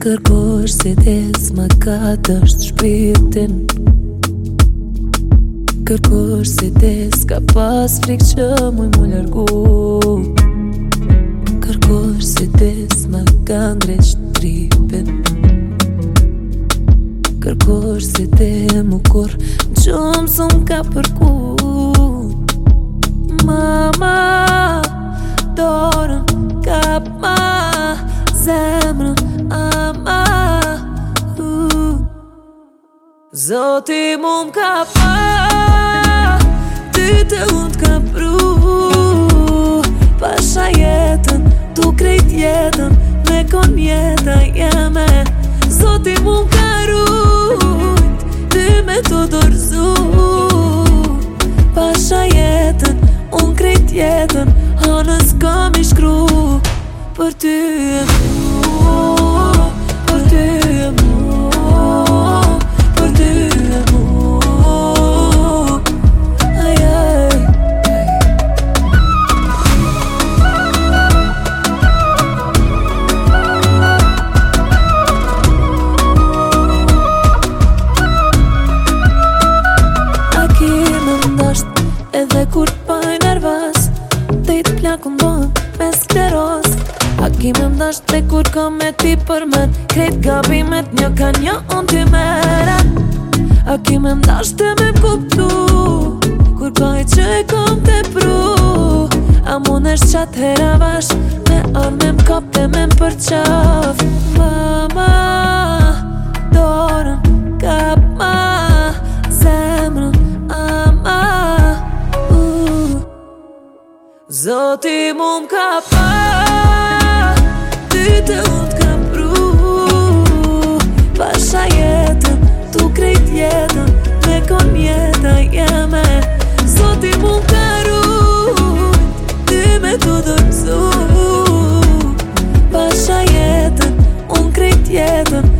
kërkosh se tes më katësht shpirtin Kërkosh se tes ka pas frikë që mu i mu lërgu Kërkosh se tes më kanë dreqë shtripin Kërkosh se te më kur gjumë së më ka përku Zoti mu ka pa Ty të unë ka pru Pasha jetën Tu krejt jetën Me kon jetëa jeme Zoti mu më ka rujt Ty me të dorzu Pasha jetën Unë krejt jetën Hanës kam i shkru Për ty e më Me më dasht kur ka me ti për mën Krejt gabimet një ka një unë ty mëra A ki me më me kuptu Kur ka i që e kom të pru A mund është qatë hera vash Me arë me më kap dhe me më përqaf Mama Dorën kap Zemrën ama uh. Zoti mum ka parë tierra